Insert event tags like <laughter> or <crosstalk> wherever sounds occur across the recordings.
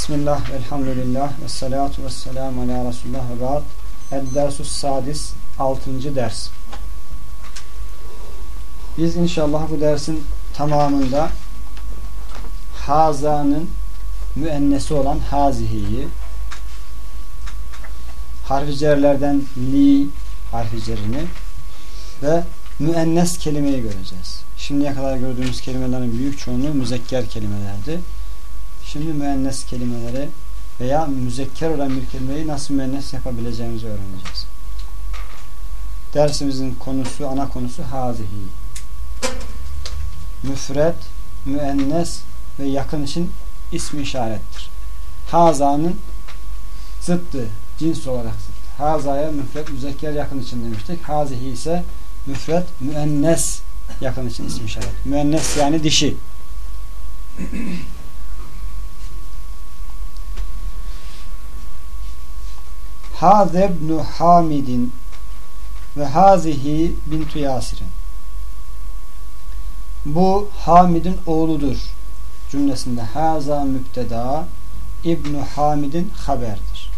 Bismillah, elhamdülillah, ve salatu ve selamu ala Resulullah ve ba'd. Eddersus sadis, 6. ders. Biz inşallah bu dersin tamamında hazanın müennesi olan hazihiyi harficerlerden li harficerini ve müennes kelimeyi göreceğiz. Şimdiye kadar gördüğümüz kelimelerin büyük çoğunluğu müzekker kelimelerdi. Şimdi müennes kelimeleri veya müzekker olan bir kelimeyi nasıl müennes yapabileceğimizi öğreneceğiz. Dersimizin konusu, ana konusu hazihi. Müfret, müennes ve yakın için ismi işarettir. Hazanın zıttı, cins olarak zıttı. Hazaya müfret, müzekker yakın için demiştik. Hazihi ise müfret, müennes yakın için ismi işaret. Müennes yani dişi. Hazebnu Hamidin ve hazihi bintu Yasir'in. Bu Hamid'in oğludur cümlesinde haza müpteda İbnu Hamid'in haberdir.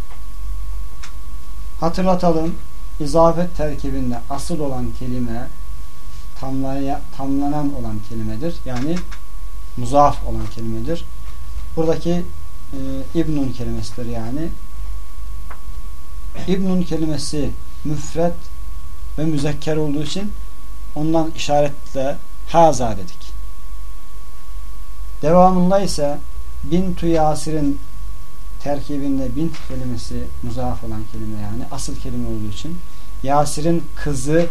Hatırlatalım izafet terkibinde asıl olan kelime tamlaya, tamlanan olan kelimedir. Yani muzaf olan kelimedir. Buradaki e, İbnun kelimesidir yani. İbnun kelimesi müfret ve müzekker olduğu için ondan işaretle haza dedik. Devamında ise bintu Yasir'in terkibinde bint kelimesi muzaf olan kelime yani asıl kelime olduğu için Yasir'in kızı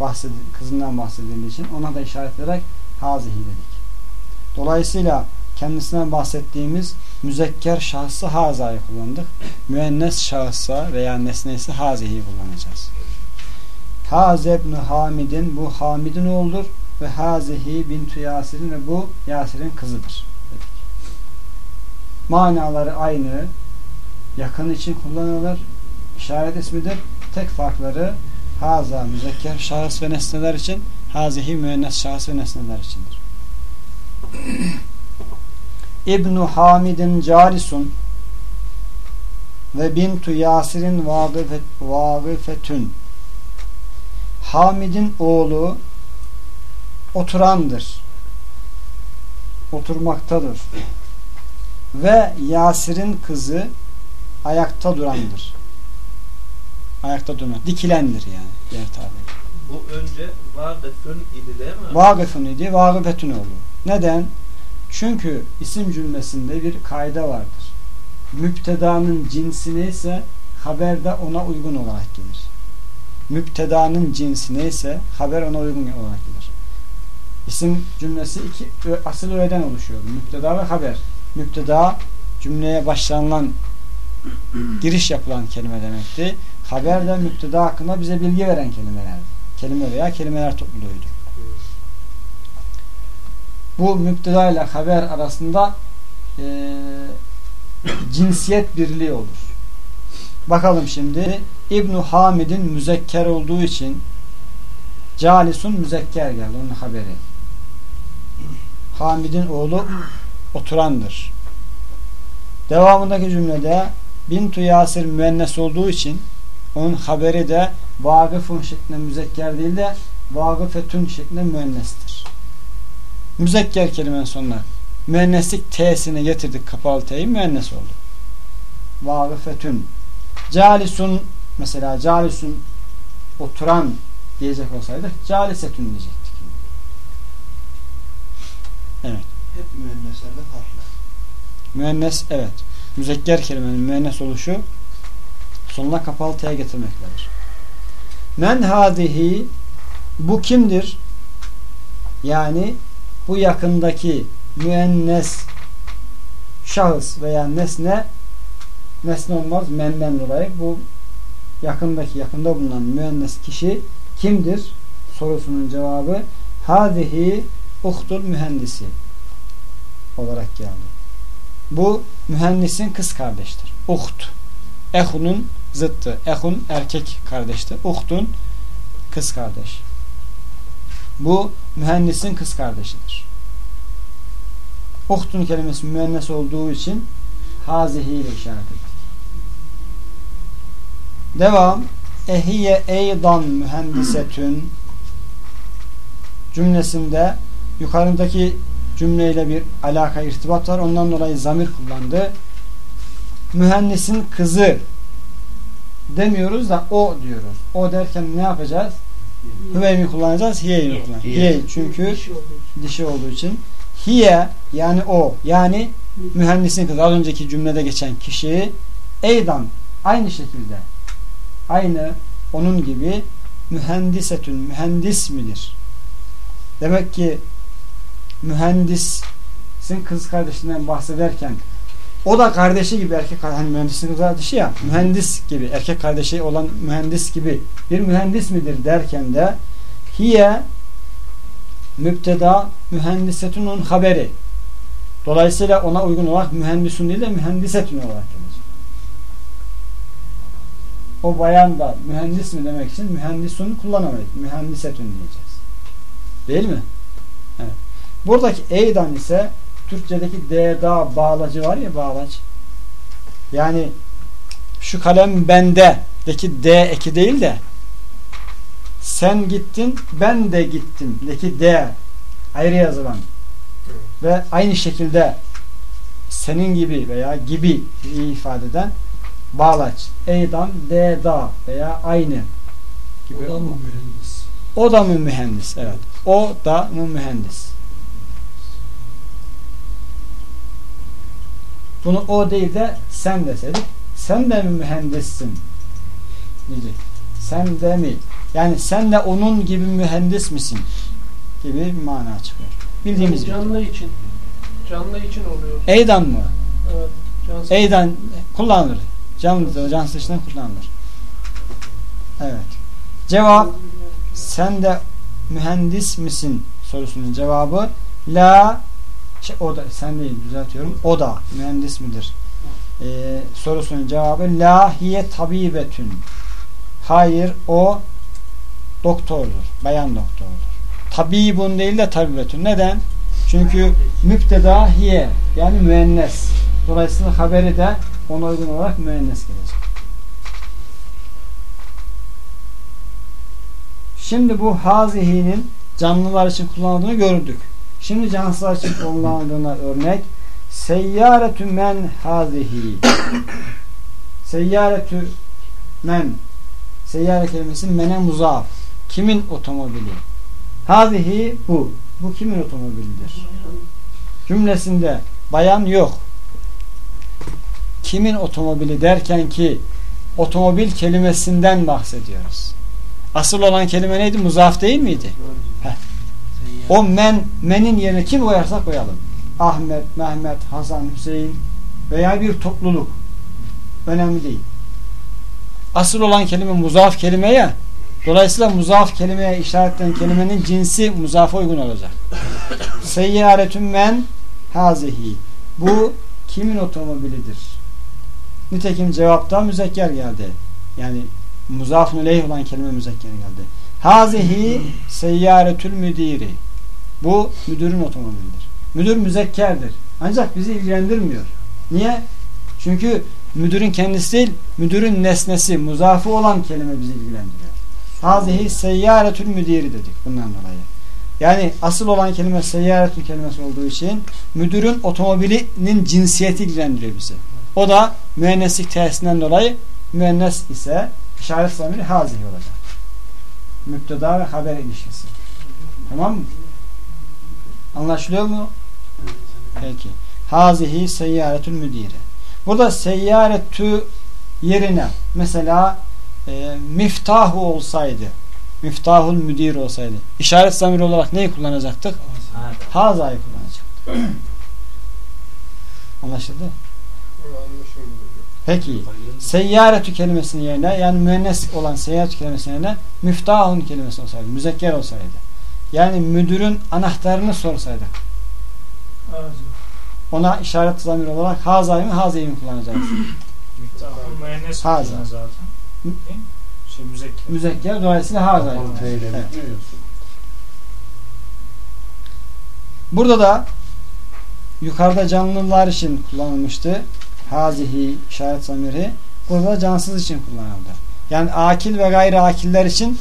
bahsed kızından bahsedildiği için ona da işaret ederek hazihi dedik. Dolayısıyla kendisinden bahsettiğimiz müzekker şahsı hazayı kullandık. Müennes şahsa veya nesnesi hazihi kullanacağız. Hazebnu Hamid'in bu Hamid'in oğludur ve hazihi bintu Yasir'in ve bu Yasir'in kızıdır. Manaları aynı. Yakın için kullanılır. İşaret ismidir. Tek farkları haza müzekker şahıs ve nesneler için hazihi müennes şahıs ve nesneler içindir. İbnu Hamid'in carisun ve bintu Yasir'in vagıfetün Hamid'in oğlu oturandır. Oturmaktadır. Ve Yasir'in kızı ayakta durandır. Ayakta durmak. Dikilendir yani. Diğer tabiri. Bu önce vagıfün idi değil mi? Vagıfün idi. Vagıfetün oldu. Neden? Çünkü isim cümlesinde bir kaide vardır. Müptedanın cinsi neyse haberde ona uygun olarak gelir. Müptedanın cinsi neyse haber ona uygun olarak gelir. İsim cümlesi iki asıl öğeden oluşuyor. Müpteda ve haber. Müpteda cümleye başlanılan giriş yapılan kelime demekti. Haber de müpteda hakkında bize bilgi veren kelimelerdi. Kelime veya kelimeler topluluğuydu. Bu müpteda ile haber arasında e, cinsiyet birliği olur. Bakalım şimdi İbn Hamid'in müzekker olduğu için Calisun müzekker geldi onun haberi. Hamid'in oğlu oturandır. Devamındaki cümlede Bintu Yasir müennes olduğu için onun haberi de vagıfun şeklinde müzekker değil de vagıfetün şeklinde müennestir. Müzekker kelimenin sonuna müenneslik t'sini getirdik kapalı t'yi müennes oldu. Vagıfetün calisun mesela calisun oturan diyecek olsaydık calisetün diyecektik. Evet. Hep müenneslerde farklı. Müennes evet. Müzekker kelimenin müennes oluşu sonuna kapalı t'ye getirmektedir. Men hadihi bu kimdir? Yani bu yakındaki müennes şahıs veya nesne nesne olmaz menden dolayı bu yakındaki yakında bulunan müennes kişi kimdir? sorusunun cevabı hadihi uhtul mühendisi olarak geldi. Bu mühendisin kız kardeştir. Uht. Ehunun zıttı. Ehun erkek kardeştir. Uhtun kız kardeş. Bu mühendisin kız kardeşidir. Uhtun kelimesi müennes olduğu için hazihi ile işaret ettik. Devam. Ehiye eydan mühendisetün cümlesinde yukarıdaki cümleyle bir alaka irtibat var. Ondan dolayı zamir kullandı. Mühendisin kızı demiyoruz da o diyoruz. O derken ne yapacağız? Hüveyi mi kullanacağız? Hiye'yi mi kullanacağız? Hiye. Çünkü Dişi olduğu için. dişi olduğu için. Hiye yani o yani mühendisin kızı az önceki cümlede geçen kişi eydan aynı şekilde aynı onun gibi mühendisetün mühendis midir? Demek ki mühendisin kız kardeşinden bahsederken o da kardeşi gibi erkek hani mühendisin kız kardeşi ya mühendis gibi erkek kardeşi olan mühendis gibi bir mühendis midir derken de hiye müpteda mühendisetünün haberi dolayısıyla ona uygun olarak mühendisun değil de mühendisetün olarak gelecek. O bayan da mühendis mi demek için mühendisun kullanamayız. Mühendisetün diyeceğiz. Değil mi? Evet. Buradaki eydan ise Türkçedeki deda bağlacı var ya bağlaç. Yani şu kalem bende deki d eki değil de sen gittin ben de gittim deki d ayrı yazılan ve aynı şekilde senin gibi veya gibi ifade eden bağlaç. Eydan, deda veya aynı gibi. O da mı mühendis? O da mı mühendis? Evet. O da mı mühendis? Bunu o değil de sen deseydik. Sen de mi mühendissin? Diyecek. Sen de mi? Yani sen de onun gibi mühendis misin? Gibi bir mana çıkıyor. Bildiğimiz gibi. Canlı için. Canlı için oluyor. Eydan mı? Evet. Cansız. Eydan kullanılır. Canlı, cansız için kullanılır. Evet. Cevap sen de mühendis misin sorusunun cevabı la şey, o da sen değil düzeltiyorum. O da mühendis midir? Ee, sorusunun cevabı la hiye tabibetün. Hayır o doktordur. Bayan doktordur. Tabibun değil de tabibetün. Neden? Çünkü müpteda hiye yani müennes. Dolayısıyla haberi de ona uygun olarak müennes gelecek. Şimdi bu hazihinin canlılar için kullanıldığını gördük. Şimdi cansızlar için kullanıldığına örnek seyyaretü men hazihi seyyaretü men seyyare kelimesi mene muzaf. Kimin otomobili? Hazihi bu. Bu kimin otomobilidir? Cümlesinde bayan yok. Kimin otomobili derken ki otomobil kelimesinden bahsediyoruz. Asıl olan kelime neydi? Muzaf değil miydi? Heh. O men, menin yerine kim koyarsak koyalım. Ahmet, Mehmet, Hasan, Hüseyin veya bir topluluk. Önemli değil. Asıl olan kelime muzaf kelimeye dolayısıyla muzaf kelimeye işaretlenen kelimenin cinsi muzafa uygun olacak. <coughs> Seyyaretün men hazihi. Bu kimin otomobilidir? Nitekim cevapta müzekker geldi. Yani muzafun ileyh olan kelime müzekker geldi. Hazihi seyyaretül müdiri. Bu müdürün otomobilidir. Müdür müzekkerdir. Ancak bizi ilgilendirmiyor. Niye? Çünkü müdürün kendisi değil, müdürün nesnesi, muzafı olan kelime bizi ilgilendiriyor. Hazihi seyyaretül müdiri dedik bundan dolayı. Yani asıl olan kelime seyyaretül kelimesi olduğu için müdürün otomobilinin cinsiyeti ilgilendiriyor bizi. O da müenneslik tersinden dolayı müennes ise işaret zamiri hazihi olacak. Müpteda ve haber ilişkisi. Tamam mı? Anlaşılıyor mu? Peki. Hazihi seyyaretül müdire. Burada seyyaretü yerine mesela e, miftahu olsaydı miftahul müdir olsaydı işaret zamiri olarak neyi kullanacaktık? Haza'yı kullanacaktık. <clears throat> Anlaşıldı? Peki. Seyyaretü kelimesinin yerine yani müennes olan seyyaretü kelimesinin yerine müftahun kelimesi olsaydı, müzekker olsaydı. Yani müdürün anahtarını sorsaydık. Ona işaret zamir olarak hazayı mı hazayı mı kullanacağız? Müennes Haza. zaten. Şey müzekker. Müzekker dolayısıyla hazayı. Evet. Burada da yukarıda canlılar için kullanılmıştı. Hazihi işaret zamiri burada cansız için kullanıldı. Yani akil ve gayri akiller için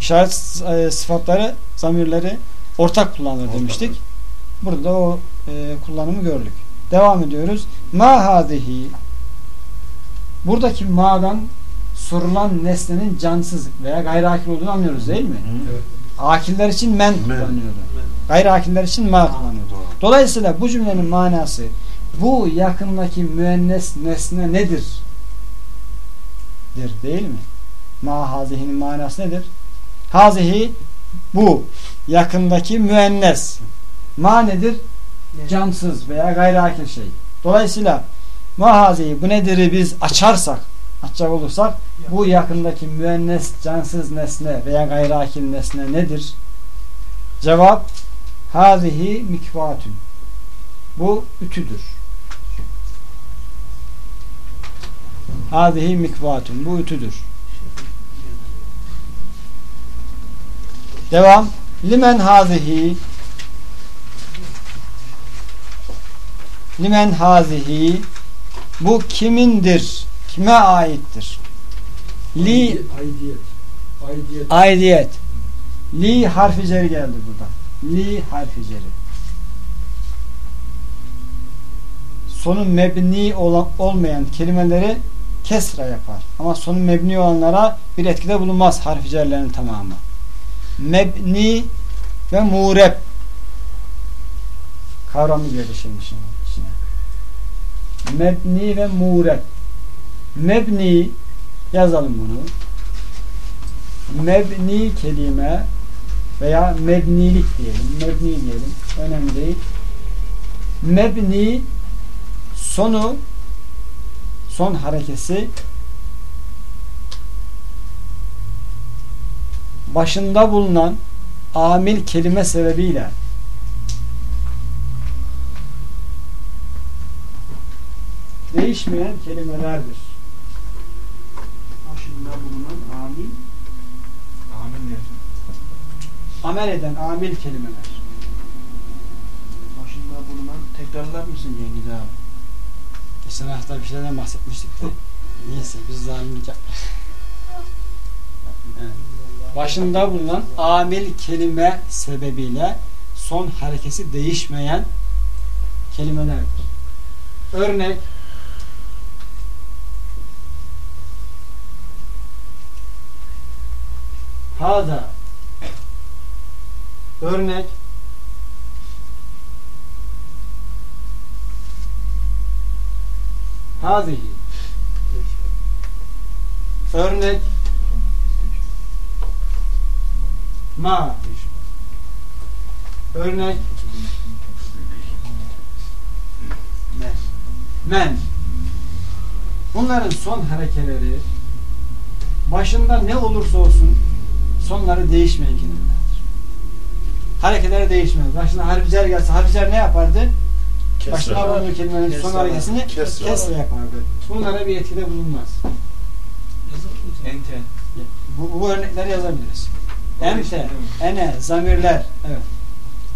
işaret e, sıfatları, zamirleri ortak kullanılır demiştik. Burada o e, kullanımı gördük. Devam ediyoruz. Ma hazihi buradaki ma'dan sorulan nesnenin cansız veya gayri akil olduğunu anlıyoruz değil mi? Evet. Akiller için men, Men. kullanıyordu. Gayri akiller için ma kullanıyordu. Dolayısıyla bu cümlenin manası bu yakındaki müennes nesne nedir? Der değil mi? Ma hazihinin manası nedir? Hazihi bu yakındaki müennes. Ma nedir? Cansız veya gayri akil şey. Dolayısıyla ma hazihi bu nedir'i biz açarsak açacak olursak bu yakındaki müennes cansız nesne veya gayri akil nesne nedir? Cevap hazihi mikvatün. Bu ütüdür. Hazihi mikvatun. Bu ütüdür. Devam. Limen hazihi Limen hazihi Bu kimindir? Kime aittir? Li Aidiyet. Aidiyet. aidiyet. Li harfi ceri geldi burada. Li harfi ceri. Sonu mebni olan, olmayan kelimeleri kesra yapar. Ama sonu mebni olanlara bir etkide bulunmaz harfi cerlerin tamamı. Mebni ve mureb kavramı girdi şimdi içine. Mebni ve mureb. Mebni yazalım bunu. Mebni kelime veya mebnilik diyelim. Mebni diyelim. Önemli değil. Mebni sonu son harekesi başında bulunan amil kelime sebebiyle değişmeyen kelimelerdir. Başında bulunan Amin diyelim. Amel eden amil kelimeler. başında bulunan tekrarlar mısın Cengiz abi? Geçen hafta bir şeylerden bahsetmiştik de. Neyse biz zalimlik yapmayız. Evet. Başında bulunan amil kelime sebebiyle son harekesi değişmeyen kelimelerdir. Örnek Hada Örnek Hazihi Örnek Ma Örnek Men. Men Bunların son harekeleri başında ne olursa olsun sonları değişmeyen kelimelerdir. Harekeleri değişmez. Başına harficer gelse harficer ne yapardı? Başına bulunan kelimenin son harekesini kesre yapardı. Bunlara bir etkide bulunmaz. Ente. Bu, bu örnekleri yazabiliriz. Ente, ene, zamirler. Evet.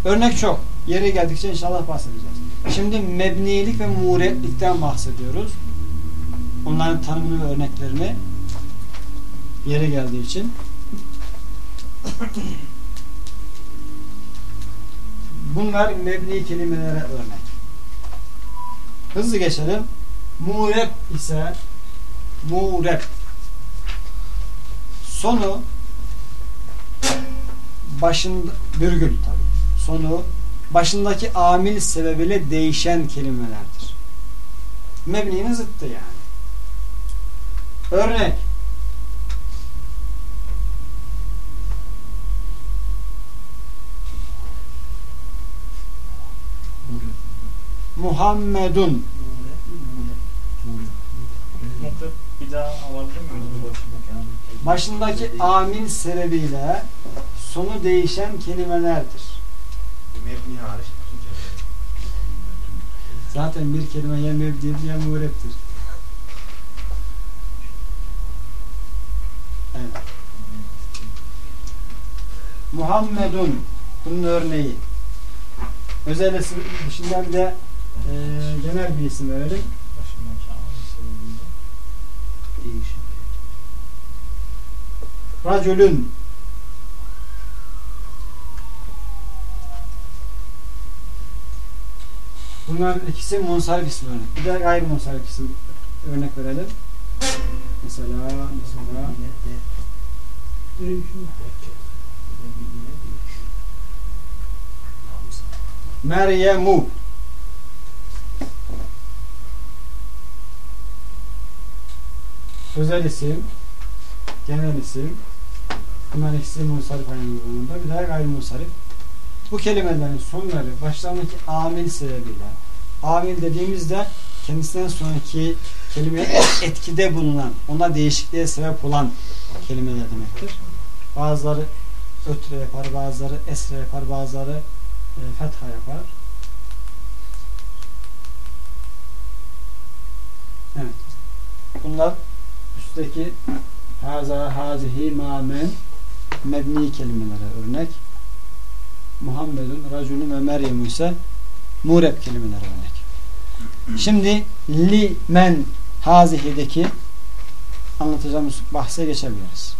Örnek çok. Yeri geldikçe inşallah bahsedeceğiz. Şimdi mebnilik ve muğretlikten bahsediyoruz. Onların tanımını ve örneklerini yeri geldiği için. Bunlar mebni kelimelere örnek. Hızlı geçelim. Mureb ise mureb sonu başında virgül tabi sonu başındaki amil sebebiyle değişen kelimelerdir. Mebninin zıttı yani. Örnek Muhammedun bir daha alabilir başındaki amil sebebiyle sonu değişen kelimelerdir. Mebni hariç. Zaten bir kelime ya mebdidir ya muğreptir. Evet. Muhammedun bunun örneği. Özel isim dışında bir de e, genel bir isim verelim. Değişik. Racülün Bunların ikisi munsarif isim örnek. Bir de gayri munsarif isim örnek verelim. Mesela mesela Yine de. Böyle bir şey yok. Yine değişik. Meryemu özel isim genel isim bunların ikisi munsarif aynı zamanda bir daha gayri munsarif bu kelimelerin sonları başlarındaki amil sebebiyle amil dediğimizde kendisinden sonraki kelimeye etkide bulunan ona değişikliğe sebep olan kelimeler demektir. Bazıları ötre yapar, bazıları esre yapar, bazıları e, fetha yapar. Evet. Bunlar üstteki haza, hazihi, mamen mebni kelimelere örnek. Muhammedun, Raculun ve Meryem ise mureb kelimelere örnek. Şimdi li, men, hazihideki anlatacağımız bahse geçebiliriz.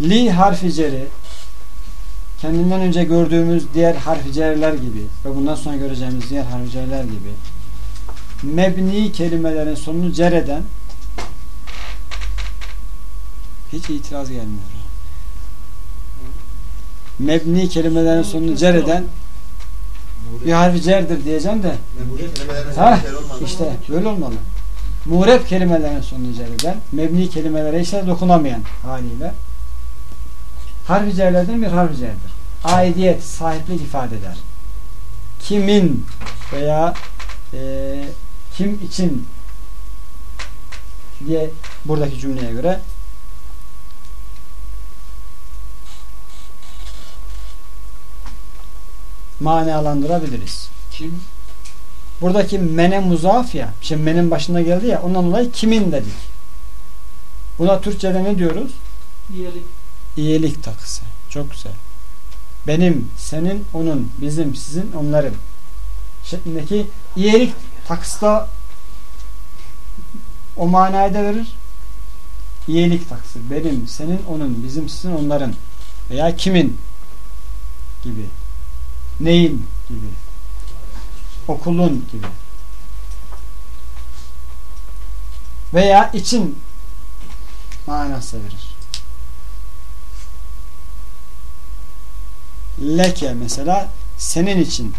Li harfi ceri kendinden önce gördüğümüz diğer harfi cerler gibi ve bundan sonra göreceğimiz diğer harfi cerler gibi mebni kelimelerin sonunu cer eden hiç itiraz gelmiyor. Mebni kelimelerin sonunu cer eden bir harfi cerdir diyeceğim de Ha, işte böyle olmalı. Mureb kelimelerin sonunu cer eden, mebni kelimelere ise dokunamayan haliyle harfi cerlerden bir harfi cerdir. Aidiyet, sahiplik ifade eder. Kimin veya e, kim için diye buradaki cümleye göre manalandırabiliriz. Kim? Buradaki mene muzaf ya. Şimdi menin başında geldi ya. Ondan dolayı kimin dedik. Buna Türkçe'de ne diyoruz? Diyelim. İyilik takısı. Çok güzel. Benim, senin, onun, bizim, sizin, onların şeklindeki iyilik takısı da o manayı da verir. İyilik takısı. Benim, senin, onun, bizim, sizin, onların veya kimin gibi. Neyin gibi. Okulun gibi. Veya için manası verir. Leke mesela senin için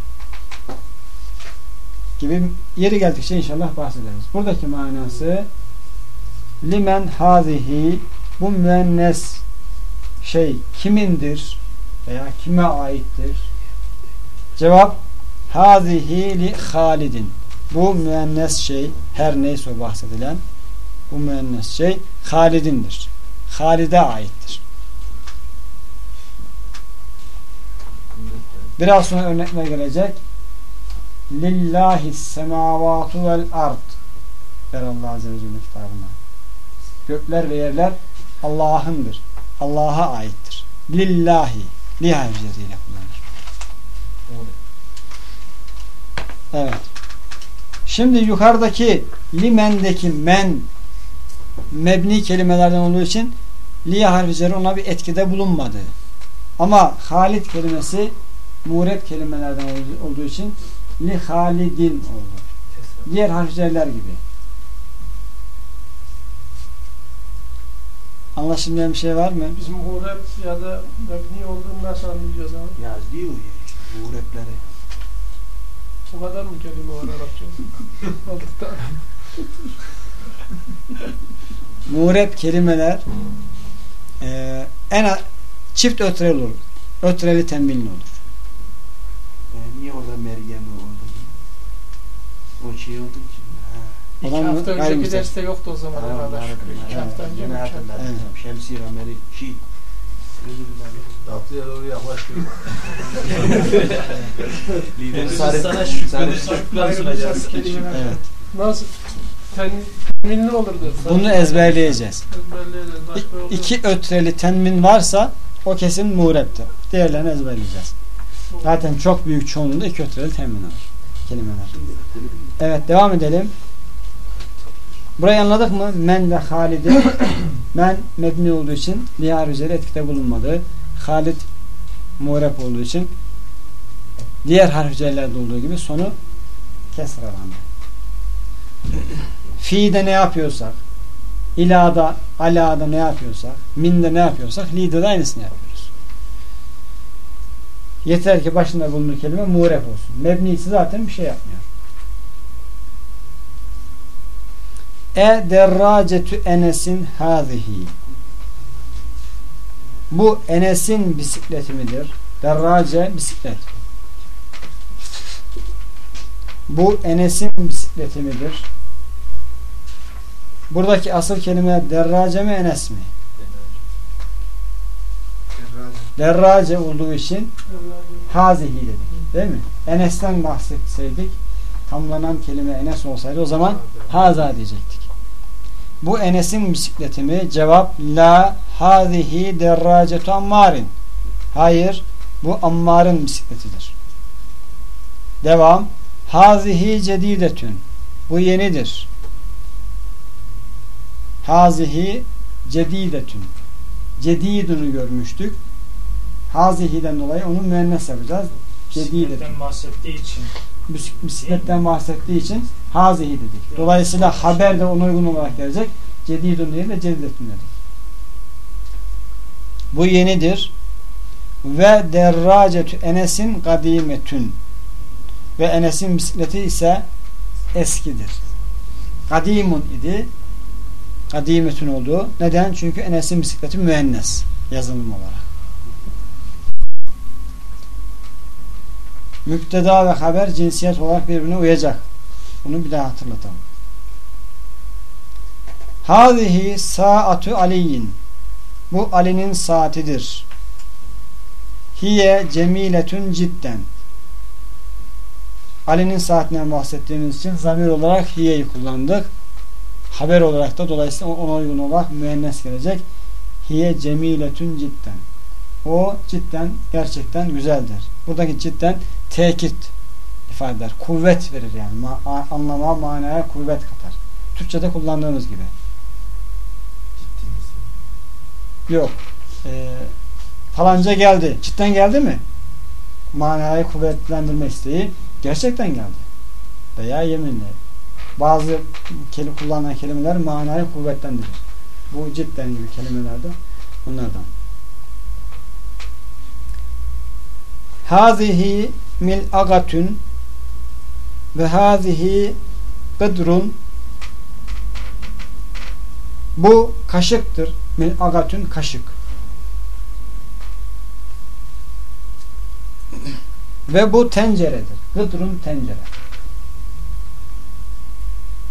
gibi yeri geldikçe inşallah bahsederiz. Buradaki manası limen hazihi bu müennes şey kimindir veya kime aittir? Cevap hazihi li halidin. Bu müennes şey her neyse bahsedilen bu müennes şey Halid'indir. Halid'e aittir. Biraz sonra örnekler gelecek. Lillahi semavatu vel ard der Allah Azze ve Celle kitabına. Gökler ve yerler Allah'ındır. Allah'a aittir. Lillahi. Li harfleriyle kullanır. Evet. Şimdi yukarıdaki limendeki men mebni kelimelerden olduğu için li harfi ona bir etkide bulunmadı. Ama Halid kelimesi mureb kelimelerden olduğu için li halidin oldu. Diğer harfler gibi. Anlaşılmayan bir şey var mı? Biz muhreb ya da mebni olduğunu nasıl anlayacağız abi? Yaz diyor ya. Bu repleri. O kadar mı kelime var Arapça? <laughs> Altı tane. Mureb kelimeler e, en çift ötreli olur. Ötreli tembinli olur. E, niye orada? O şey için. Ha. İki Olan hafta önceki derste yoktu o zaman Ha, onları şükür. İki hafta önce mi? Evet. Şemsiye Ömer'i şey. Tatlıya doğru yaklaştı. <laughs> Biz Sarı- sana şükran, sunacağız. Evet. Nasıl? Ten, tenminli olurdu. Bunu ezberleyeceğiz. İki ötreli tenmin varsa o kesin murebdir. Diğerlerini ezberleyeceğiz. Zaten çok büyük çoğunluğunda iki ötreli tenmin var. Kelimeler. Evet devam edelim. Burayı anladık mı? Men ve Halid'i <coughs> men mebni olduğu için diyar üzeri etkide bulunmadı. Halid muğrep olduğu için diğer harf cellerde olduğu gibi sonu kesralandı. <coughs> Fi'de ne yapıyorsak ilada, alada ne yapıyorsak minde ne yapıyorsak li'de de aynısını yapıyoruz. Yeter ki başında bulunur kelime muğrep olsun. Mebnisi zaten bir şey yapmıyor. E derracetu enesin hazihi. Bu Enes'in bisikleti midir? Derrace bisiklet. Bu Enes'in bisikleti midir? Buradaki asıl kelime derrace mi Enes mi? Derrace olduğu için hazihi dedik. Değil mi? Enes'ten bahsetseydik tamlanan kelime Enes olsaydı o zaman haza diyecektik. Bu Enes'in bisikleti mi? Cevap la hazihi derracetu ammarin. Hayır bu Ammar'ın bisikletidir. Devam. Hazihi cedidetün. Bu yenidir. Hazihi cedidetün. Cedidunu görmüştük. Hazihi'den dolayı onu müennes yapacağız. Cedidetün. Bisikletten bahsettiği için. Bisikletten bahsettiği için hazihi dedik. Dolayısıyla haber de ona uygun olarak gelecek. Cedidun değil de cedidetün dedik. Bu yenidir. Ve derracetü Enes'in kadimetün. Ve Enes'in bisikleti ise eskidir. Kadimun idi. Kadimetün oldu. Neden? Çünkü Enes'in bisikleti müennes yazılım olarak. Müpteda ve haber cinsiyet olarak birbirine uyacak. Bunu bir daha hatırlatalım. Hâzihi saatu aliyin. Bu Ali'nin saatidir. Hiye cemiletün cidden. Ali'nin saatinden bahsettiğimiz için zamir olarak hiye'yi kullandık. Haber olarak da dolayısıyla ona uygun olarak müennes gelecek. Hiye cemiletün cidden. O cidden gerçekten güzeldir. Buradaki cidden tekit ifade eder. Kuvvet verir yani. Ma anlama, manaya kuvvet katar. Türkçe'de kullandığımız gibi. Yok. Ee, falanca geldi. Cidden geldi mi? Manayı kuvvetlendirme isteği gerçekten geldi. Veya yeminle. Bazı kelime kullanılan kelimeler manayı kuvvetlendirir. Bu cidden gibi kelimelerde bunlardan. Hazihi mil agatün ve hazihi gıdrun bu kaşıktır. Mil agatün kaşık. Ve bu tenceredir. Gıdrun tencere.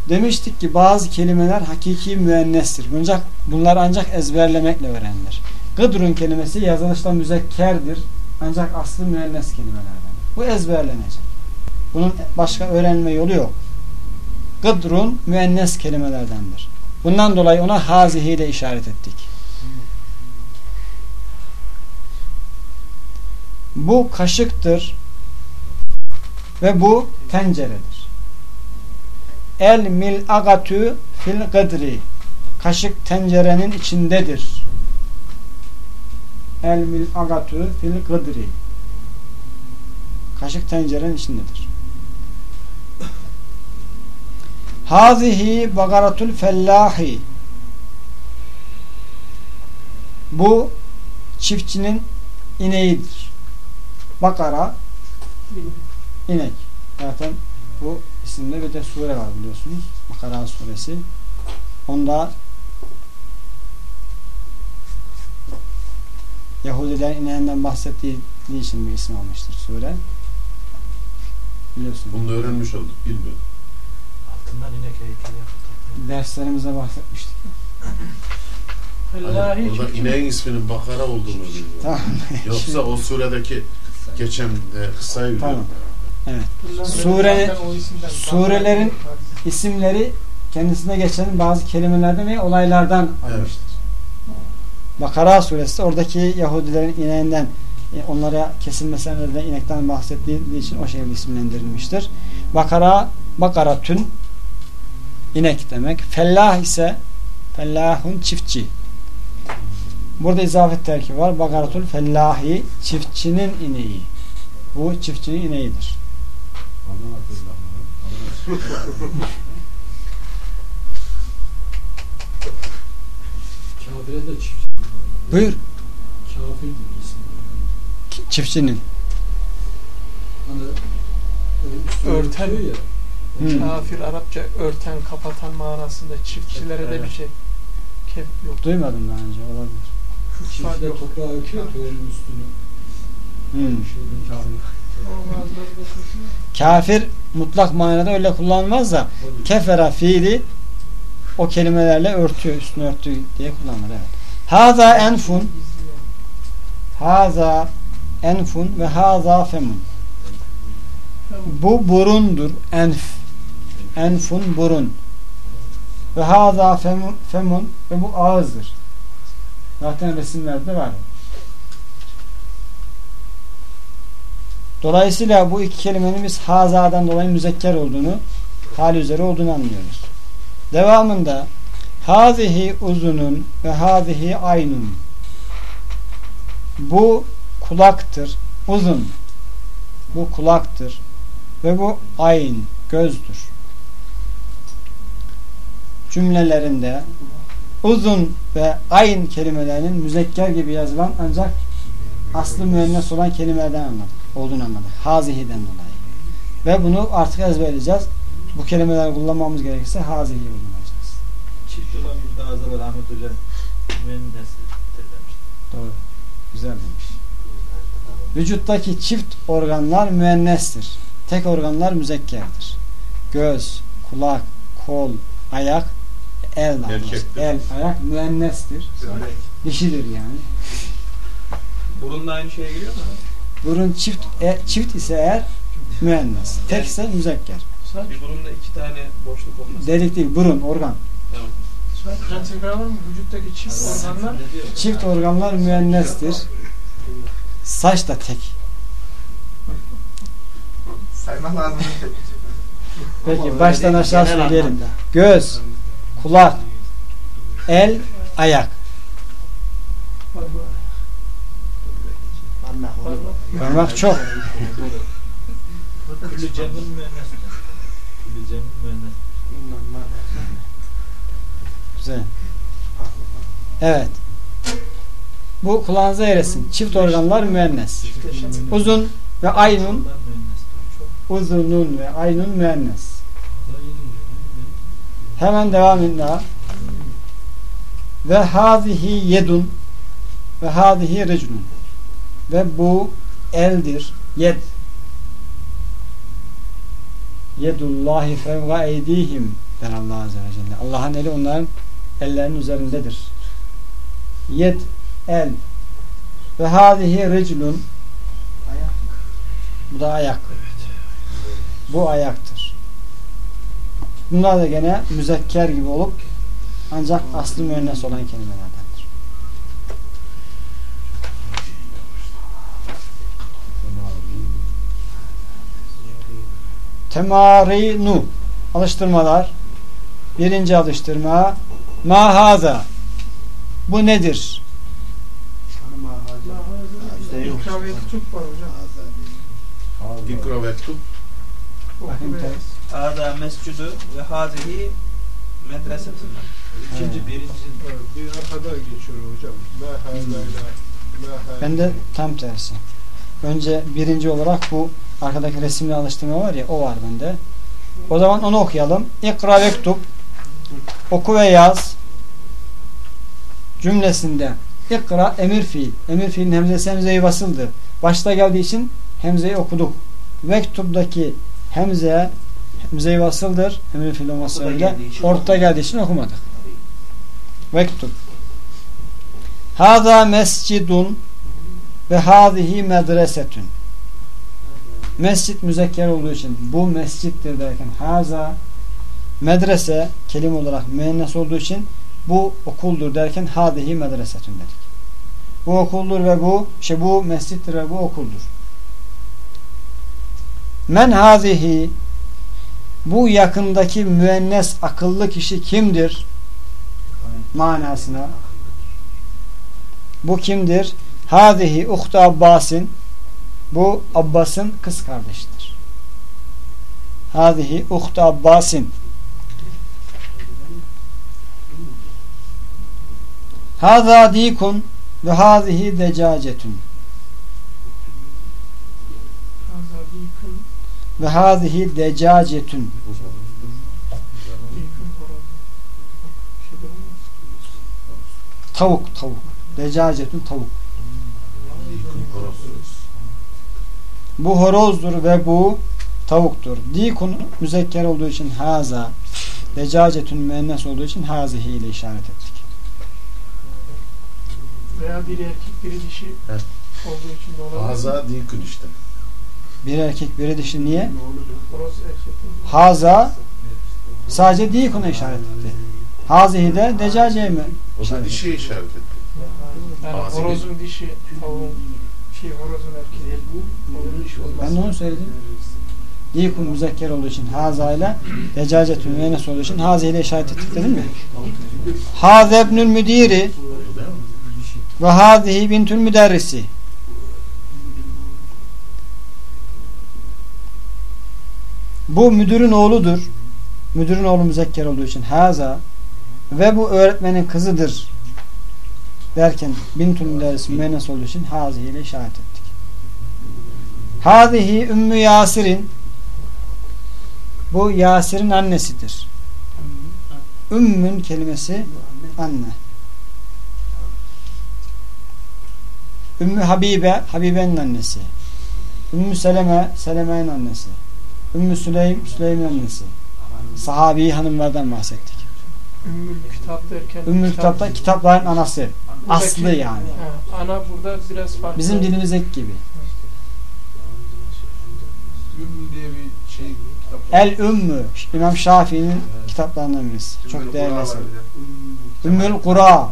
Demiştik ki bazı kelimeler hakiki müennestir. Ancak bunlar ancak ezberlemekle öğrenilir. Gıdrun kelimesi yazılışta müzekkerdir. Ancak aslı müennes kelimelerden. Bu ezberlenecek. Bunun başka öğrenme yolu yok. Gıdrun müennes kelimelerdendir. Bundan dolayı ona hazihi ile işaret ettik. Bu kaşıktır ve bu tenceredir. El mil agatü fil gıdri kaşık tencerenin içindedir. El mil agatü fil gıdri kaşık tencerenin içindedir. Hazihi bagaratul fellahi bu çiftçinin ineğidir. Bakara inek. Zaten bu isimde bir de sure var biliyorsunuz. Bakara suresi. Onda Yahudilerin ineğinden bahsettiği için bir isim almıştır sure. Biliyorsunuz. Bunu öğrenmiş olduk. Bilmiyorum. Altından inek heykeli yaptı. Derslerimize bahsetmiştik. Orada çiftçi. ineğin isminin Bakara olduğunu biliyorum. Tamam. Yoksa o suredeki geçen e, kıssayı biliyorum. Evet. Bundan Sure- surelerin isimleri kendisine geçen bazı kelimelerden ve olaylardan Evet. almıştır. Bakara suresi oradaki Yahudilerin ineğinden e, onlara kesilmesine nedeniyle inekten bahsettiği için o şekilde isimlendirilmiştir. Bakara, Bakara tün inek demek. Fellah ise fellahun çiftçi. Burada izafet terkibi var. Bakaratul fellahi çiftçinin ineği. Bu çiftçinin ineğidir. Kafire de çift. Buyur. Kafir. Çiftçinin. Hani örtüyor ya. Hmm. Kafir Arapça örten, kapatan manasında çiftçilere de bir şey. Kef yok. Duymadım daha önce. Olabilir. Küffar Çiftçiler yok. toprağa örtüyor tohumun üstünü. Hmm. Şeyden kafir. Kafir mutlak manada öyle kullanılmaz da kefera fiili o kelimelerle örtüyor, üstünü örtüyor diye kullanılır. Evet. Haza enfun haza enfun ve haza femun. Bu burundur. Enf. Enfun burun. Ve haza femun, femun ve bu ağızdır. Zaten resimlerde var. Dolayısıyla bu iki kelimenin biz hazadan dolayı müzekker olduğunu, hal üzere olduğunu anlıyoruz. Devamında hazihi uzunun ve hazihi aynun. Bu kulaktır. Uzun. Bu kulaktır. Ve bu ayn, gözdür. Cümlelerinde uzun ve ayn kelimelerinin müzekker gibi yazılan ancak aslı müennes olan kelimelerden anladık. Olduğunu anladık. Hazihi'den dolayı. Ve bunu artık ezberleyeceğiz. Bu kelimeleri kullanmamız gerekirse hazihi kullanacağız. Çift olan bir daha da Rahmet Hoca müennesdir demişti. Doğru. Güzel demiş. Vücuttaki çift organlar müennestir. Tek organlar müzekkerdir. Göz, kulak, kol, ayak, el. Erkektir. el, ayak müennestir. Dişidir yani. Burun da aynı şeye giriyor mu? Burun çift e, çift ise eğer müennes. Tek ise müzekker. Bir burunda iki tane boşluk olması. Delik değil, burun, organ. Tamam. Vücuttaki çift organlar Çift organlar müennestir. Saç da tek. Saymak lazım. Peki baştan aşağı söyleyelim. Göz, kulak, el, ayak. Parmak çok. Güzel. Evet. Bu kulağınıza eresin. Çift organlar müennes. Uzun ve aynun uzunun ve aynun müennes. Hemen devam edin daha. Ve hazihi yedun ve hazihi reclun. Ve bu eldir. Yed. Yedullahi fevga eydihim der Allah Azze ve Celle. Allah'ın eli onların ellerinin üzerindedir. Yed, el. Ve hazihi reclun. Bu da ayak. Bu ayaktır. Bunlar da gene müzekker gibi olup ancak aslı müennes olan kelimelerdendir. Temarinu alıştırmalar. Birinci alıştırma mahaza. Bu nedir? İkram ve hocam. İkra ve tut. Hâdâ mescudu ve hâzihi medresetünden. İkinci, birinci. Bir arkada geçiyor hocam. Ben de tam tersi. Önce birinci olarak bu arkadaki resimli alıştırma var ya o var bende. O zaman onu okuyalım. İkra vektub oku ve yaz cümlesinde ikra emir fiil. Emir fiilin hemzesi hemzeyi basıldı. Başta geldiği için hemzeyi okuduk. Vektub'daki hemze hemzeyi basıldır. Emir geldiği için Orta geldiği için okumadık. Vektub. Hada mescidun ve hadihi medresetün. Mescit müzekker olduğu için bu mescittir derken haza medrese kelime olarak müennes olduğu için bu okuldur derken hadihi medresetün dedik. Bu okuldur ve bu şey bu mescittir ve bu okuldur. Men hazihi Bu yakındaki müennes akıllı kişi kimdir? Manasına. Bu kimdir? Hadihi uhtu Abbas'in bu Abbas'ın kız kardeşidir. Hadihi uhtu Abbas'in Hâzâ dîkun ve hâzihi decacetun ve hâzihi decacetun dikun tavuk tavuk decacetun tavuk bu horozdur ve bu tavuktur. Dikun müzekker olduğu için haza decacetun müennes olduğu için hazihi ile işaret ettik. Veya bir erkek biri dişi Evet. olduğu için de olabilir. Haza dikün işte. Bir erkek biri dişi niye? Haza sadece dikuna işaret etti. Hazihi de decaceye mi? O da dişi işaret etti. Yani horozun dişi, tavuğun şey horozun erkeği. Tavuğun dişi olmaz. Ben de onu söyledim. Dikun müzekker olduğu için haza ile decacetun müennes olduğu için hazihi ile işaret ettik dedim mi? Haze ibnül müdiri değil ve hazihi bintül müderrisi Bu müdürün oğludur. Müdürün oğlu müzekker olduğu için haza ve bu öğretmenin kızıdır derken bintül müderrisi müennes olduğu için hazihi ile işaret ettik. Hazihi ümmü Yasir'in bu Yasir'in annesidir. Ümmün kelimesi anne. Ümmü Habibe, Habibe'nin annesi. Ümmü Seleme, Seleme'nin annesi. Ümmü Süleym, Süleym'in annesi. Sahabi hanımlardan bahsettik. Ümmül kitap derken. Ümmü kitapta kitapların anası. Buradaki- Aslı yani. Ha, ana burada biraz farklı. Bizim dilimizdeki gibi. Ümmü diye bir şey kitap. El Ümmü, İmam Şafii'nin kitaplarından birisi. Çok değerli eser. Ümmül Kura,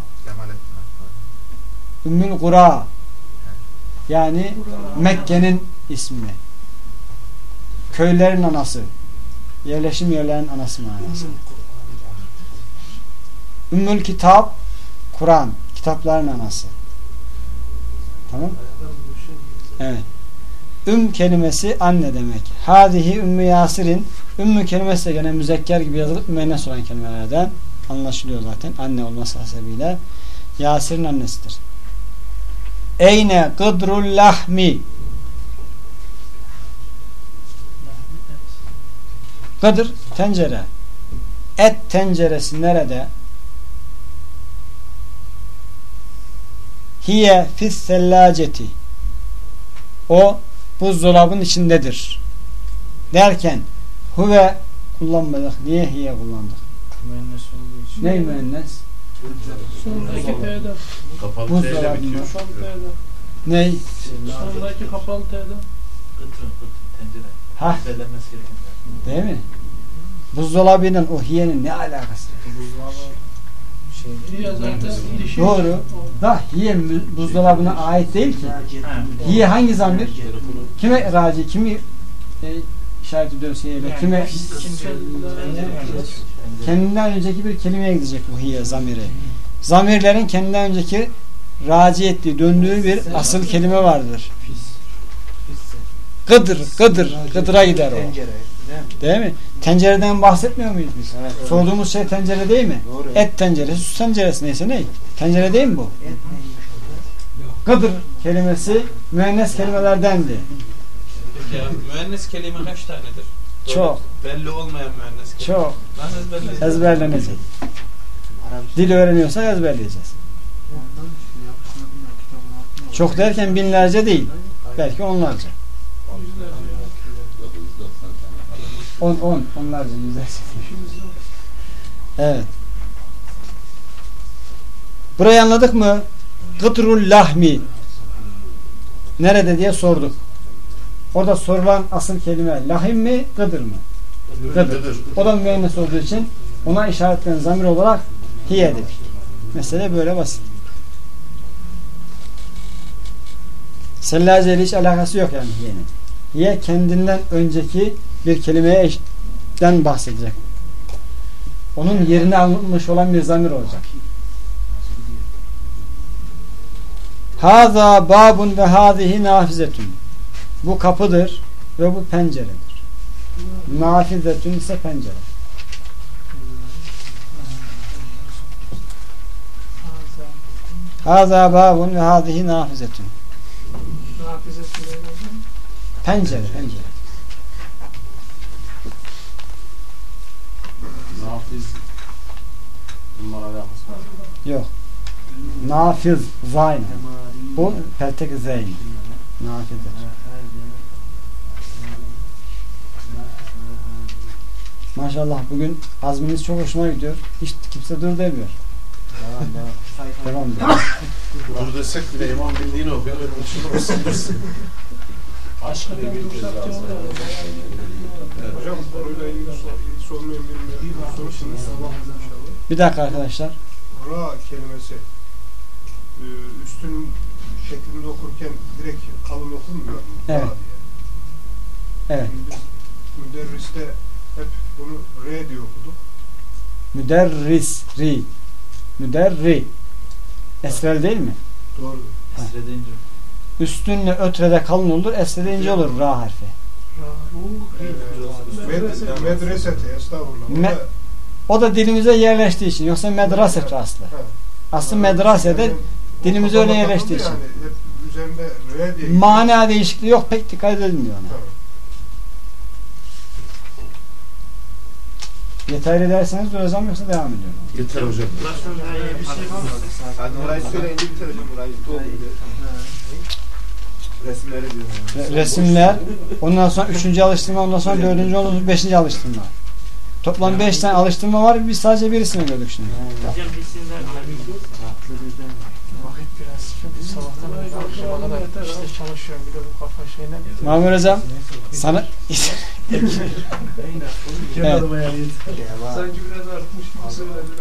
Ümmül Kura. Yani Mekke'nin ismi. Köylerin anası. Yerleşim yerlerin anası manası. Ümmül Kitap, Kur'an. Kitapların anası. Tamam. Evet. Üm kelimesi anne demek. Hadihi Ümmü Yasir'in Ümmü kelimesi de gene müzekker gibi yazılıp müennes olan kelimelerden anlaşılıyor zaten. Anne olması hasebiyle. Yasir'in annesidir. Eyne gıdrul lahmi Gıdır tencere. Et tenceresi nerede? Hiye fis sellaceti. O buzdolabın içindedir. Derken huve kullanmadık. Niye hiye kullandık? Müennes olduğu için. Ne müennes? Sondaki T'de. Kapalı. T'yle bitiyor. Kapalı T'de. Ney? Sondaki kapalı T'de. Gıtır, gıtır, tencere. Ha Belenmesi gereken. Değil mi? Buzdolabıyla o hiyenin ne alakası? Şey. Doğru. Da hiye buzdolabına ait değil ki. Hiye hangi zamir? Kime raci, kimi e, işaret ediyoruz hiyeyle? Kime? Kendinden önceki bir kelimeye gidecek bu hiye zamiri. Zamirlerin kendinden önceki raci ettiği, döndüğü bir asıl kelime vardır. Gıdır, gıdır, gıdıra gider o. Değil mi? Tencereden bahsetmiyor muyuz biz? Evet. Sorduğumuz şey tencere değil mi? Doğru. Et tenceresi, su tenceresi neyse ne? Tencere değil mi bu? Gıdır kelimesi müennes kelimelerdendi. Ya müennes kelime kaç tanedir? Böyle Çok, Belli olmayan müennes kelime. çok ezberlenecek. Arabistan. Dil öğreniyorsak ezberleyeceğiz. Çok derken binlerce değil. Belki onlarca. On, on, onlarca, yüzlerce. Evet. Burayı anladık mı? Gıtrul lahmi. Nerede diye sorduk. Orada sorulan asıl kelime lahim mi, gıdır mı? Gıdır. O da müennes olduğu için ona işaretlenen zamir olarak hiye dedik. Mesele böyle basit. Sellace ile hiç alakası yok yani hiyenin. Hiye kendinden önceki bir kelimeye eş- den bahsedecek. Onun yerine alınmış olan bir zamir olacak. Haza babun ve hazihi nafizetun. Bu kapıdır ve bu penceredir. Nafizetun ise pencere. Haza. Babun ve hazihi nafizetun. Pencere, pencere. Nafiz. Bunlara alakası var. Yok. Nafiz, zayn. Bu peltek zeyn. Nafizedir. Maşallah bugün azminiz çok hoşuma gidiyor. Hiç kimse dur demiyor. Devam diyor. <laughs> Dur desek bile imam bildiğini okuyor. Dursun dursun. Aşk diye bir kez lazım. Evet. Hocam konuyla ilgili sormayın bilmiyorum. Sorusunu sabah inşallah. Bir dakika arkadaşlar. Ra kelimesi e, üstün şeklinde okurken direkt kalın okunmuyor mu? Ra Evet. diye. Evet. Şimdi biz müderriste hep bunu R diye okuduk. Müderris, ri. Müderri. Esrel değil mi? Doğru. Esredince. Üstünle ötrede kalın olur, esrede ince olur ra harfi. Med, medreseti estağfurullah. Me- da- O da dilimize yerleştiği için. Yoksa medraset aslı. Ha. Aslı medresede Yani dilimize öyle yerleştiği için. Yani diye. mana değişikliği yok pek dikkat edilmiyor ona. Tamam. Yeterli derseniz duracağım yoksa devam ediyorum. Yeter hocam. Hadi orayı söyleyince biter hocam orayı. Doğru. Resimleri diyorum. Re- resimler, ondan sonra üçüncü alıştırma, ondan sonra dördüncü, ondan sonra beşinci alıştırma. Toplam beş tane alıştırma var. Biz sadece birisini gördük şimdi. Hocam bilsinler. Vakit biraz çünkü sabahtan akşama kadar işte çalışıyorum bir de bu kafa şeyine. Mahmur Hocam sana <laughs> evet. Sanki biraz artmış söylediler.